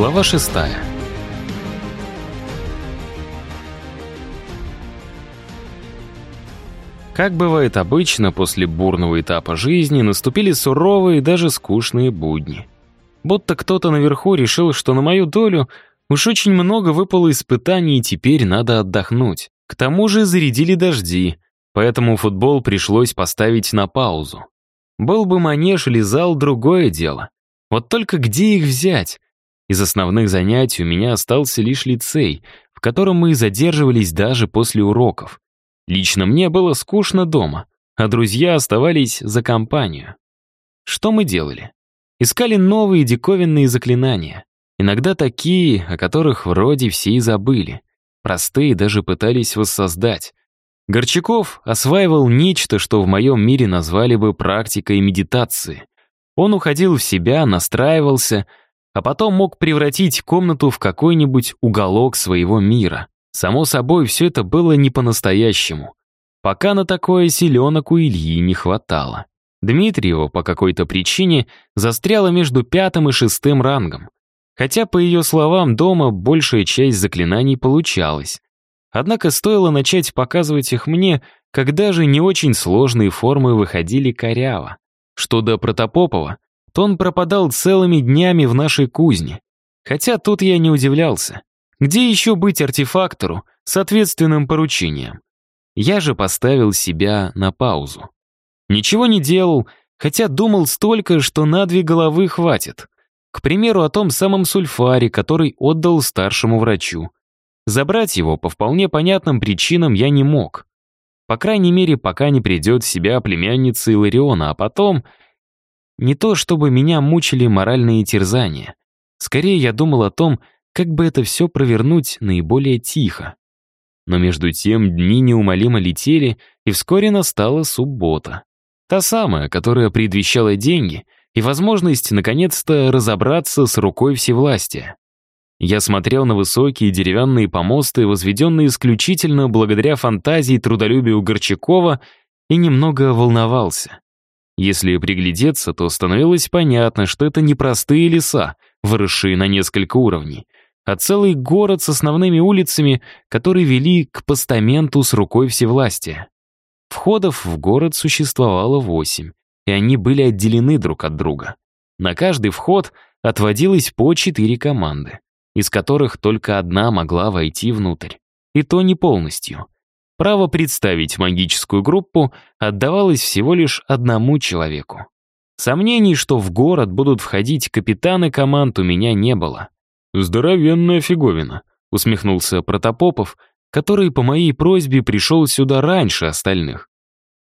Глава шестая. Как бывает обычно, после бурного этапа жизни наступили суровые и даже скучные будни. Будто кто-то наверху решил, что на мою долю уж очень много выпало испытаний, и теперь надо отдохнуть. К тому же зарядили дожди, поэтому футбол пришлось поставить на паузу. Был бы манеж или зал, другое дело. Вот только где их взять? Из основных занятий у меня остался лишь лицей, в котором мы задерживались даже после уроков. Лично мне было скучно дома, а друзья оставались за компанию. Что мы делали? Искали новые диковинные заклинания. Иногда такие, о которых вроде все и забыли. Простые даже пытались воссоздать. Горчаков осваивал нечто, что в моем мире назвали бы практикой медитации. Он уходил в себя, настраивался, а потом мог превратить комнату в какой-нибудь уголок своего мира. Само собой, все это было не по-настоящему. Пока на такое селенок у Ильи не хватало. Дмитриева по какой-то причине застряла между пятым и шестым рангом. Хотя, по ее словам, дома большая часть заклинаний получалась. Однако стоило начать показывать их мне, когда же не очень сложные формы выходили коряво. Что до Протопопова, то он пропадал целыми днями в нашей кузне. Хотя тут я не удивлялся. Где еще быть артефактору с ответственным поручением? Я же поставил себя на паузу. Ничего не делал, хотя думал столько, что на две головы хватит. К примеру, о том самом сульфаре, который отдал старшему врачу. Забрать его по вполне понятным причинам я не мог. По крайней мере, пока не придет в себя племянница Илариона, а потом не то, чтобы меня мучили моральные терзания. Скорее, я думал о том, как бы это все провернуть наиболее тихо. Но между тем дни неумолимо летели, и вскоре настала суббота. Та самая, которая предвещала деньги и возможность наконец-то разобраться с рукой всевластия. Я смотрел на высокие деревянные помосты, возведенные исключительно благодаря фантазии и трудолюбию Горчакова, и немного волновался. Если приглядеться, то становилось понятно, что это не простые леса, выросшие на несколько уровней, а целый город с основными улицами, которые вели к постаменту с рукой всевластия. Входов в город существовало восемь, и они были отделены друг от друга. На каждый вход отводилось по четыре команды, из которых только одна могла войти внутрь. И то не полностью — Право представить магическую группу отдавалось всего лишь одному человеку. Сомнений, что в город будут входить капитаны команд, у меня не было. «Здоровенная фиговина», — усмехнулся Протопопов, который по моей просьбе пришел сюда раньше остальных.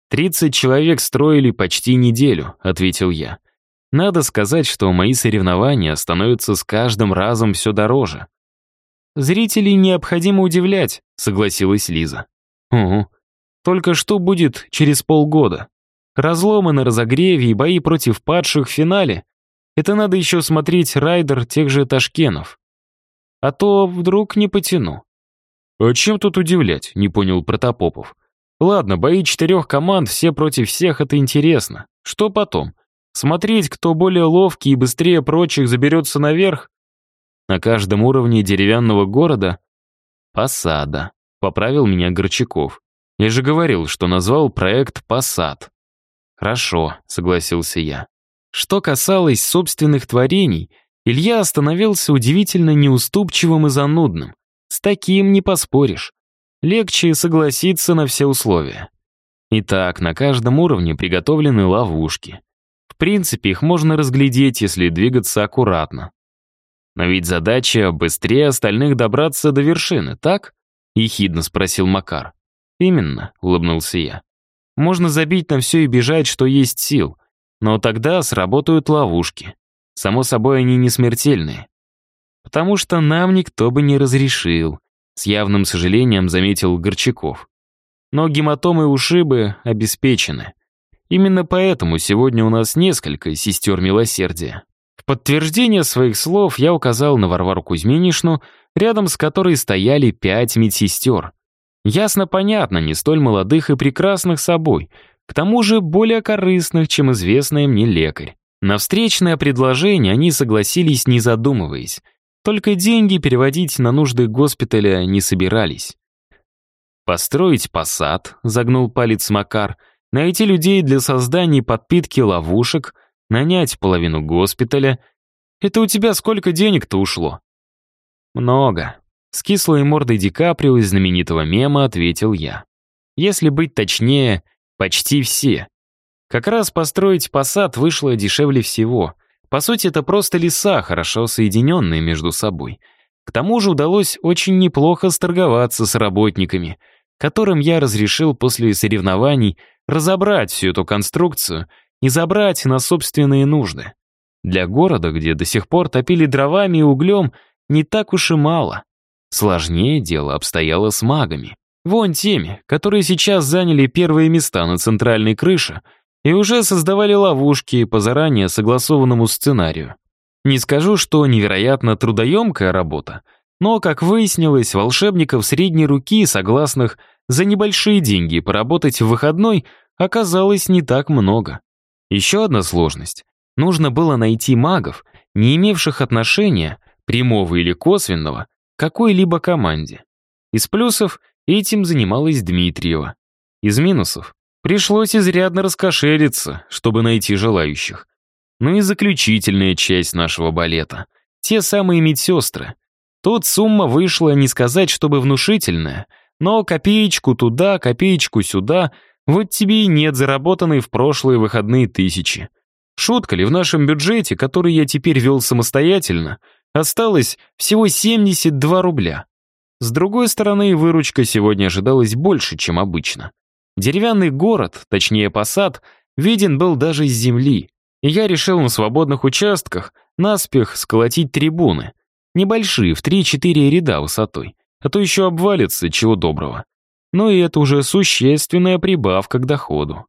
«Тридцать человек строили почти неделю», — ответил я. «Надо сказать, что мои соревнования становятся с каждым разом все дороже». «Зрителей необходимо удивлять», — согласилась Лиза. Угу. Только что будет через полгода? Разломы на разогреве и бои против падших в финале? Это надо еще смотреть райдер тех же Ташкенов. А то вдруг не потяну. А чем тут удивлять, не понял Протопопов. Ладно, бои четырех команд, все против всех, это интересно. Что потом? Смотреть, кто более ловкий и быстрее прочих заберется наверх? На каждом уровне деревянного города — посада. Поправил меня Горчаков. Я же говорил, что назвал проект «Посад». «Хорошо», — согласился я. Что касалось собственных творений, Илья остановился удивительно неуступчивым и занудным. С таким не поспоришь. Легче согласиться на все условия. Итак, на каждом уровне приготовлены ловушки. В принципе, их можно разглядеть, если двигаться аккуратно. Но ведь задача быстрее остальных добраться до вершины, так? — ехидно спросил Макар. «Именно», — улыбнулся я. «Можно забить на все и бежать, что есть сил, но тогда сработают ловушки. Само собой, они не смертельные. Потому что нам никто бы не разрешил», — с явным сожалением заметил Горчаков. «Но гематомы и ушибы обеспечены. Именно поэтому сегодня у нас несколько сестер милосердия». В подтверждение своих слов я указал на Варвару Кузьминишну, рядом с которой стояли пять медсестер. Ясно-понятно, не столь молодых и прекрасных собой, к тому же более корыстных, чем известный мне лекарь. На встречное предложение они согласились, не задумываясь. Только деньги переводить на нужды госпиталя не собирались. «Построить посад», — загнул палец Макар, «найти людей для создания подпитки ловушек, нанять половину госпиталя. Это у тебя сколько денег-то ушло?» «Много», — с кислой мордой Ди Каприо из знаменитого мема ответил я. «Если быть точнее, почти все. Как раз построить посад вышло дешевле всего. По сути, это просто леса, хорошо соединенные между собой. К тому же удалось очень неплохо сторговаться с работниками, которым я разрешил после соревнований разобрать всю эту конструкцию и забрать на собственные нужды. Для города, где до сих пор топили дровами и углем, не так уж и мало. Сложнее дело обстояло с магами. Вон теми, которые сейчас заняли первые места на центральной крыше — и уже создавали ловушки по заранее согласованному сценарию. Не скажу, что невероятно трудоемкая работа, но, как выяснилось, волшебников средней руки, согласных за небольшие деньги поработать в выходной, оказалось не так много. Еще одна сложность. Нужно было найти магов, не имевших отношения, прямого или косвенного, какой-либо команде. Из плюсов этим занималась Дмитриева. Из минусов Пришлось изрядно раскошелиться, чтобы найти желающих. Ну и заключительная часть нашего балета. Те самые медсестры. Тут сумма вышла, не сказать, чтобы внушительная, но копеечку туда, копеечку сюда, вот тебе и нет заработанной в прошлые выходные тысячи. Шутка ли, в нашем бюджете, который я теперь вел самостоятельно, осталось всего 72 рубля. С другой стороны, выручка сегодня ожидалась больше, чем обычно. Деревянный город, точнее посад, виден был даже с земли, и я решил на свободных участках наспех сколотить трибуны. Небольшие, в 3-4 ряда высотой, а то еще обвалится, чего доброго. Но и это уже существенная прибавка к доходу.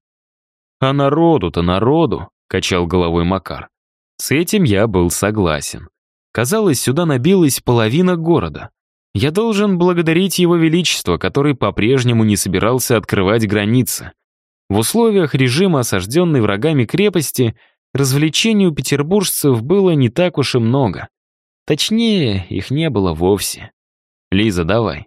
«А народу-то народу», — качал головой Макар. С этим я был согласен. Казалось, сюда набилась половина города. Я должен благодарить Его Величество, который по-прежнему не собирался открывать границы. В условиях режима осажденной врагами крепости развлечений у петербуржцев было не так уж и много. Точнее, их не было вовсе. Лиза, давай.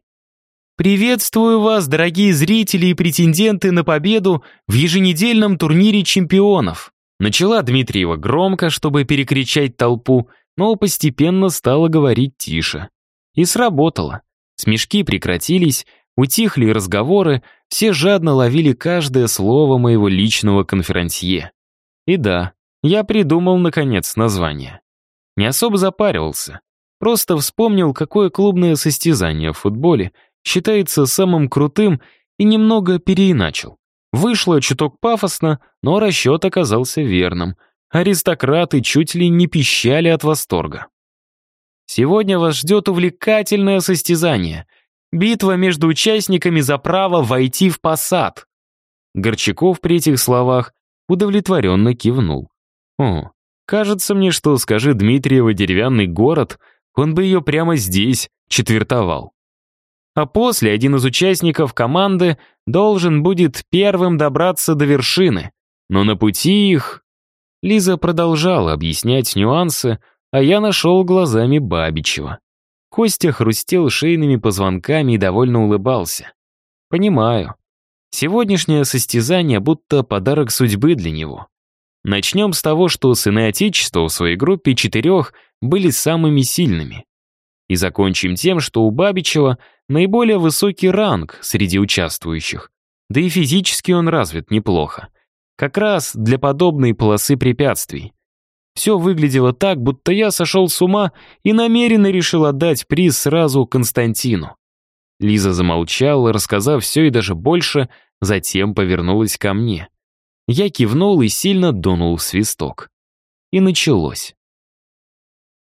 Приветствую вас, дорогие зрители и претенденты на победу в еженедельном турнире чемпионов. Начала Дмитриева громко, чтобы перекричать толпу, но постепенно стала говорить тише. И сработало. Смешки прекратились, утихли разговоры, все жадно ловили каждое слово моего личного конферансье. И да, я придумал, наконец, название. Не особо запаривался. Просто вспомнил, какое клубное состязание в футболе считается самым крутым и немного переиначил. Вышло чуток пафосно, но расчет оказался верным. Аристократы чуть ли не пищали от восторга. Сегодня вас ждет увлекательное состязание. Битва между участниками за право войти в посад. Горчаков при этих словах удовлетворенно кивнул. О, кажется мне, что скажи Дмитриева деревянный город, он бы ее прямо здесь четвертовал. А после один из участников команды должен будет первым добраться до вершины. Но на пути их... Лиза продолжала объяснять нюансы, а я нашел глазами Бабичева. Костя хрустел шейными позвонками и довольно улыбался. «Понимаю. Сегодняшнее состязание будто подарок судьбы для него. Начнем с того, что сыны Отечества в своей группе четырех были самыми сильными. И закончим тем, что у Бабичева наиболее высокий ранг среди участвующих. Да и физически он развит неплохо. Как раз для подобной полосы препятствий. Все выглядело так, будто я сошел с ума и намеренно решил отдать приз сразу Константину. Лиза замолчала, рассказав все и даже больше, затем повернулась ко мне. Я кивнул и сильно дунул в свисток. И началось.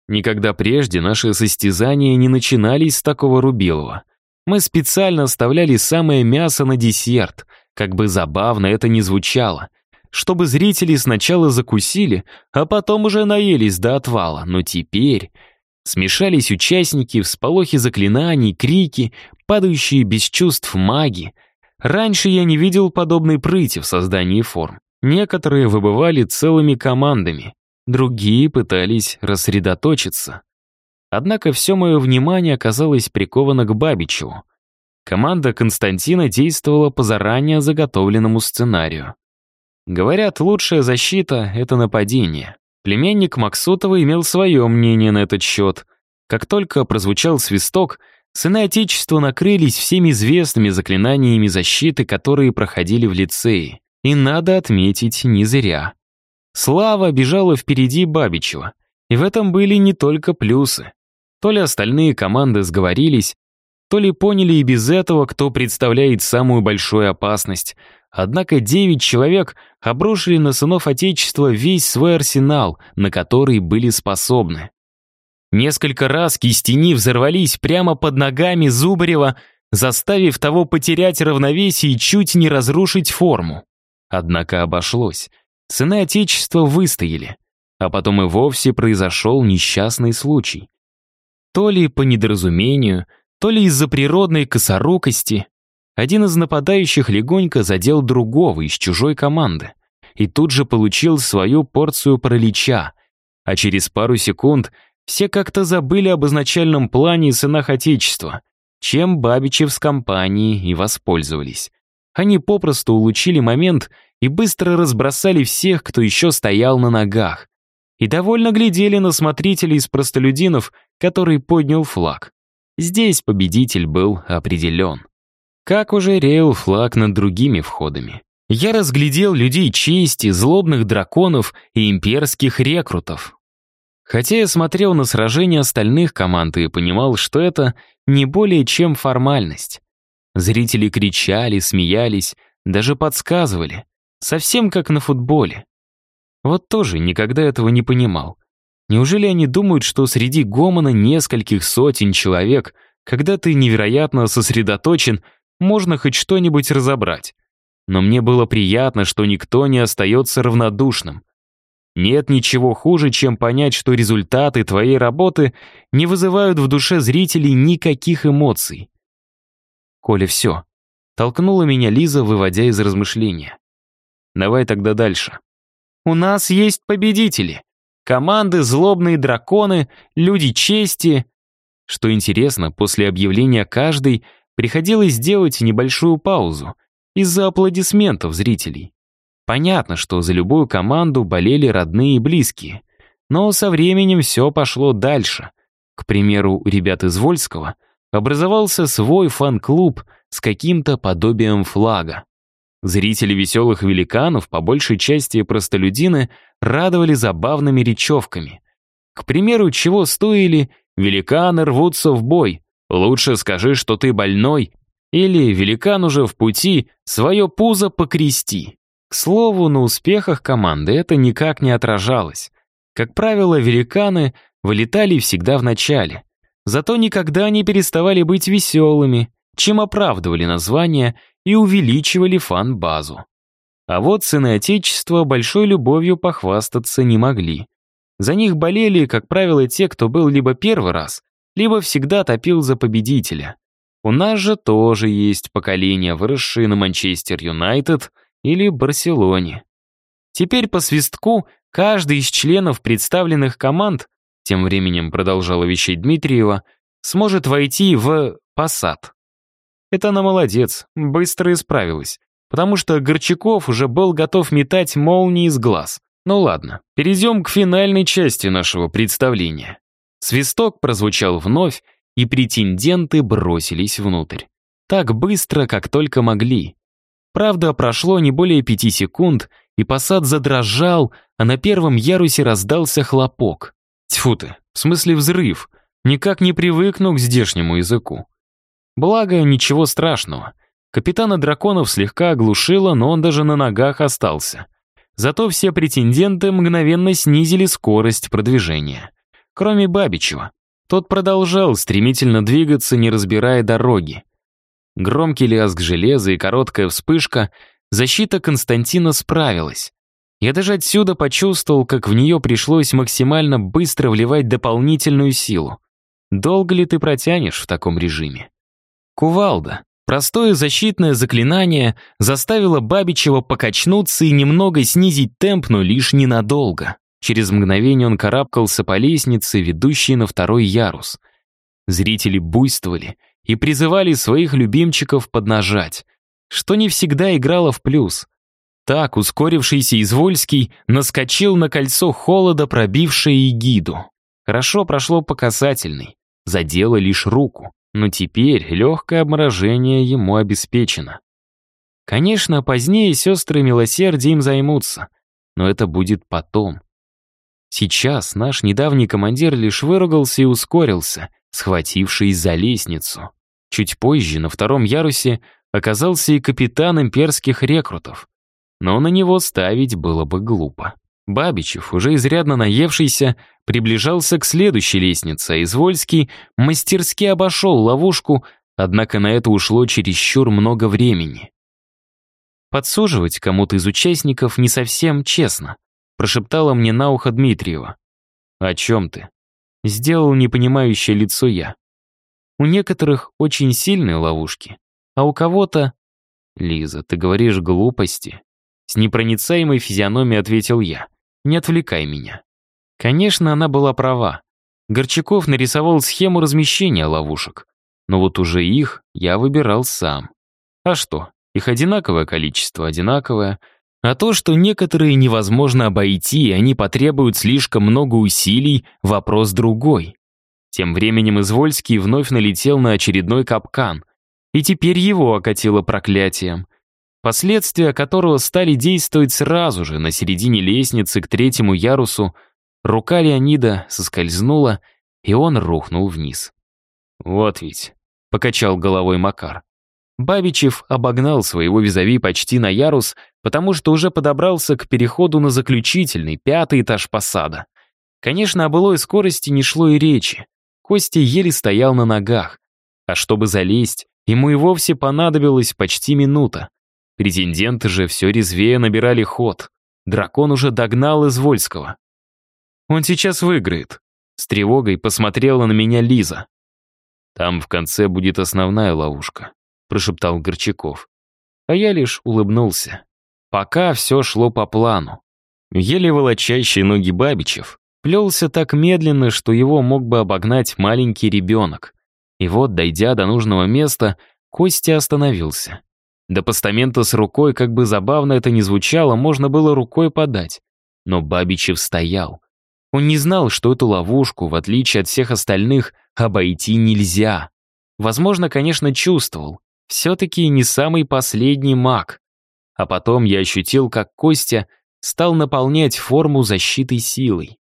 Никогда прежде наши состязания не начинались с такого рубилова. Мы специально оставляли самое мясо на десерт, как бы забавно это ни звучало чтобы зрители сначала закусили, а потом уже наелись до отвала, но теперь... Смешались участники, всполохи заклинаний, крики, падающие без чувств маги. Раньше я не видел подобной прыти в создании форм. Некоторые выбывали целыми командами, другие пытались рассредоточиться. Однако все мое внимание оказалось приковано к Бабичеву. Команда Константина действовала по заранее заготовленному сценарию. Говорят, лучшая защита — это нападение. Племянник Максутова имел свое мнение на этот счет. Как только прозвучал свисток, сыны Отечества накрылись всеми известными заклинаниями защиты, которые проходили в лицее. И надо отметить, не зря. Слава бежала впереди Бабичева. И в этом были не только плюсы. То ли остальные команды сговорились, то ли поняли и без этого, кто представляет самую большую опасность. Однако девять человек обрушили на сынов Отечества весь свой арсенал, на который были способны. Несколько раз кистени взорвались прямо под ногами Зубарева, заставив того потерять равновесие и чуть не разрушить форму. Однако обошлось. Сыны Отечества выстояли. А потом и вовсе произошел несчастный случай. То ли по недоразумению, то ли из-за природной косорукости, один из нападающих легонько задел другого из чужой команды и тут же получил свою порцию паралича, а через пару секунд все как-то забыли об изначальном плане и сынах Отечества, чем Бабичев с компанией и воспользовались. Они попросту улучили момент и быстро разбросали всех, кто еще стоял на ногах, и довольно глядели на смотрителей из простолюдинов, который поднял флаг. Здесь победитель был определен. Как уже реял флаг над другими входами. Я разглядел людей чести, злобных драконов и имперских рекрутов. Хотя я смотрел на сражения остальных команд и понимал, что это не более чем формальность. Зрители кричали, смеялись, даже подсказывали. Совсем как на футболе. Вот тоже никогда этого не понимал. Неужели они думают, что среди гомона нескольких сотен человек, когда ты невероятно сосредоточен, можно хоть что-нибудь разобрать? Но мне было приятно, что никто не остается равнодушным. Нет ничего хуже, чем понять, что результаты твоей работы не вызывают в душе зрителей никаких эмоций. Коля, все. Толкнула меня Лиза, выводя из размышления. Давай тогда дальше. У нас есть победители. Команды, злобные драконы, люди чести. Что интересно, после объявления каждой приходилось делать небольшую паузу из-за аплодисментов зрителей. Понятно, что за любую команду болели родные и близкие. Но со временем все пошло дальше. К примеру, у ребят из Вольского образовался свой фан-клуб с каким-то подобием флага. Зрители веселых великанов, по большей части простолюдины, радовали забавными речевками. К примеру, чего стоили «Великаны рвутся в бой», «Лучше скажи, что ты больной», или «Великан уже в пути, свое пузо покрести». К слову, на успехах команды это никак не отражалось. Как правило, великаны вылетали всегда в начале. Зато никогда не переставали быть веселыми, чем оправдывали название и увеличивали фан-базу. А вот сыны Отечества большой любовью похвастаться не могли. За них болели, как правило, те, кто был либо первый раз, либо всегда топил за победителя. У нас же тоже есть поколения, выросшие на Манчестер Юнайтед или Барселоне. Теперь по свистку каждый из членов представленных команд, тем временем продолжала вещать Дмитриева, сможет войти в посад. Это она молодец, быстро исправилась. Потому что Горчаков уже был готов метать молнии из глаз. Ну ладно, перейдем к финальной части нашего представления. Свисток прозвучал вновь, и претенденты бросились внутрь. Так быстро, как только могли. Правда, прошло не более пяти секунд, и посад задрожал, а на первом ярусе раздался хлопок. Тьфу ты, в смысле взрыв. Никак не привыкну к здешнему языку. Благо, ничего страшного. Капитана драконов слегка оглушило, но он даже на ногах остался. Зато все претенденты мгновенно снизили скорость продвижения. Кроме Бабичева. Тот продолжал стремительно двигаться, не разбирая дороги. Громкий лязг железа и короткая вспышка, защита Константина справилась. Я даже отсюда почувствовал, как в нее пришлось максимально быстро вливать дополнительную силу. Долго ли ты протянешь в таком режиме? Кувалда. Простое защитное заклинание заставило Бабичева покачнуться и немного снизить темп, но лишь ненадолго. Через мгновение он карабкался по лестнице, ведущей на второй ярус. Зрители буйствовали и призывали своих любимчиков поднажать, что не всегда играло в плюс. Так ускорившийся Извольский наскочил на кольцо холода, пробившее эгиду. Хорошо прошло по касательной, задело лишь руку, но теперь легкое обморожение ему обеспечено. Конечно, позднее сестры милосердием займутся, но это будет потом. Сейчас наш недавний командир лишь выругался и ускорился, схватившись за лестницу. Чуть позже, на втором ярусе, оказался и капитан имперских рекрутов. Но на него ставить было бы глупо. Бабичев, уже изрядно наевшийся, приближался к следующей лестнице, а Извольский мастерски обошел ловушку, однако на это ушло чересчур много времени. Подсуживать кому-то из участников не совсем честно прошептала мне на ухо Дмитриева. «О чем ты?» Сделал непонимающее лицо я. У некоторых очень сильные ловушки, а у кого-то... «Лиза, ты говоришь глупости?» С непроницаемой физиономией ответил я. «Не отвлекай меня». Конечно, она была права. Горчаков нарисовал схему размещения ловушек. Но вот уже их я выбирал сам. А что, их одинаковое количество, одинаковое — а то, что некоторые невозможно обойти, и они потребуют слишком много усилий, вопрос другой. Тем временем Извольский вновь налетел на очередной капкан, и теперь его окатило проклятием, последствия которого стали действовать сразу же, на середине лестницы к третьему ярусу, рука Леонида соскользнула, и он рухнул вниз. «Вот ведь», — покачал головой Макар. Бабичев обогнал своего визави почти на ярус, потому что уже подобрался к переходу на заключительный, пятый этаж посада. Конечно, о былой скорости не шло и речи. Костя еле стоял на ногах. А чтобы залезть, ему и вовсе понадобилась почти минута. Претенденты же все резвее набирали ход. Дракон уже догнал Извольского. «Он сейчас выиграет», — с тревогой посмотрела на меня Лиза. «Там в конце будет основная ловушка», — прошептал Горчаков. А я лишь улыбнулся. Пока все шло по плану. Еле волочащий ноги Бабичев плелся так медленно, что его мог бы обогнать маленький ребенок. И вот, дойдя до нужного места, Костя остановился. До постамента с рукой, как бы забавно это ни звучало, можно было рукой подать. Но Бабичев стоял. Он не знал, что эту ловушку, в отличие от всех остальных, обойти нельзя. Возможно, конечно, чувствовал, все-таки не самый последний маг. А потом я ощутил, как Костя стал наполнять форму защитой силой.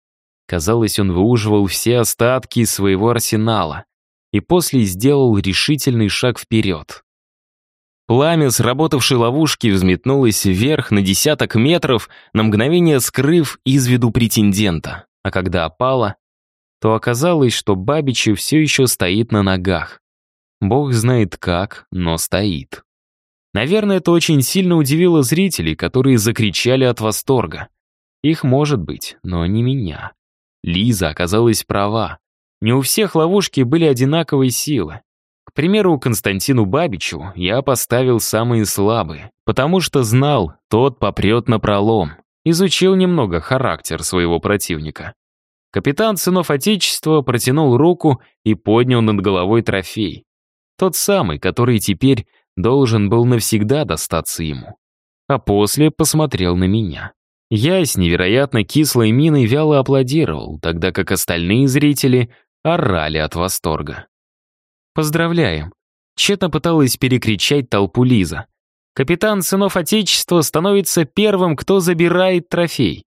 Казалось, он выуживал все остатки своего арсенала и после сделал решительный шаг вперед. Пламя сработавшей ловушки взметнулось вверх на десяток метров, на мгновение скрыв из виду претендента. А когда опало, то оказалось, что Бабичи все еще стоит на ногах. Бог знает как, но стоит. Наверное, это очень сильно удивило зрителей, которые закричали от восторга. Их может быть, но не меня. Лиза оказалась права. Не у всех ловушки были одинаковой силы. К примеру, Константину Бабичу я поставил самые слабые, потому что знал, тот попрет на пролом. Изучил немного характер своего противника. Капитан сынов Отечества протянул руку и поднял над головой трофей. Тот самый, который теперь должен был навсегда достаться ему. А после посмотрел на меня. Я с невероятно кислой миной вяло аплодировал, тогда как остальные зрители орали от восторга. «Поздравляем!» Тщетно пыталась перекричать толпу Лиза. «Капитан сынов Отечества становится первым, кто забирает трофей».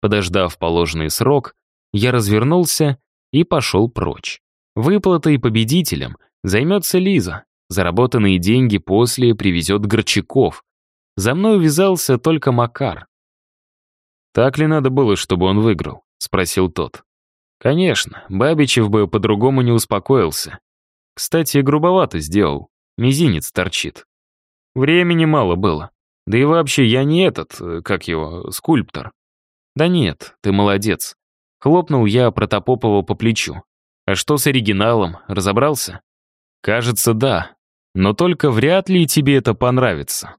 Подождав положенный срок, я развернулся и пошел прочь. Выплатой победителям Займется Лиза. Заработанные деньги после привезет Горчаков. За мной увязался только Макар. «Так ли надо было, чтобы он выиграл?» — спросил тот. «Конечно, Бабичев бы по-другому не успокоился. Кстати, грубовато сделал. Мизинец торчит. Времени мало было. Да и вообще, я не этот, э, как его, скульптор. Да нет, ты молодец. Хлопнул я Протопопова по плечу. А что с оригиналом, разобрался? Кажется, да. Но только вряд ли тебе это понравится.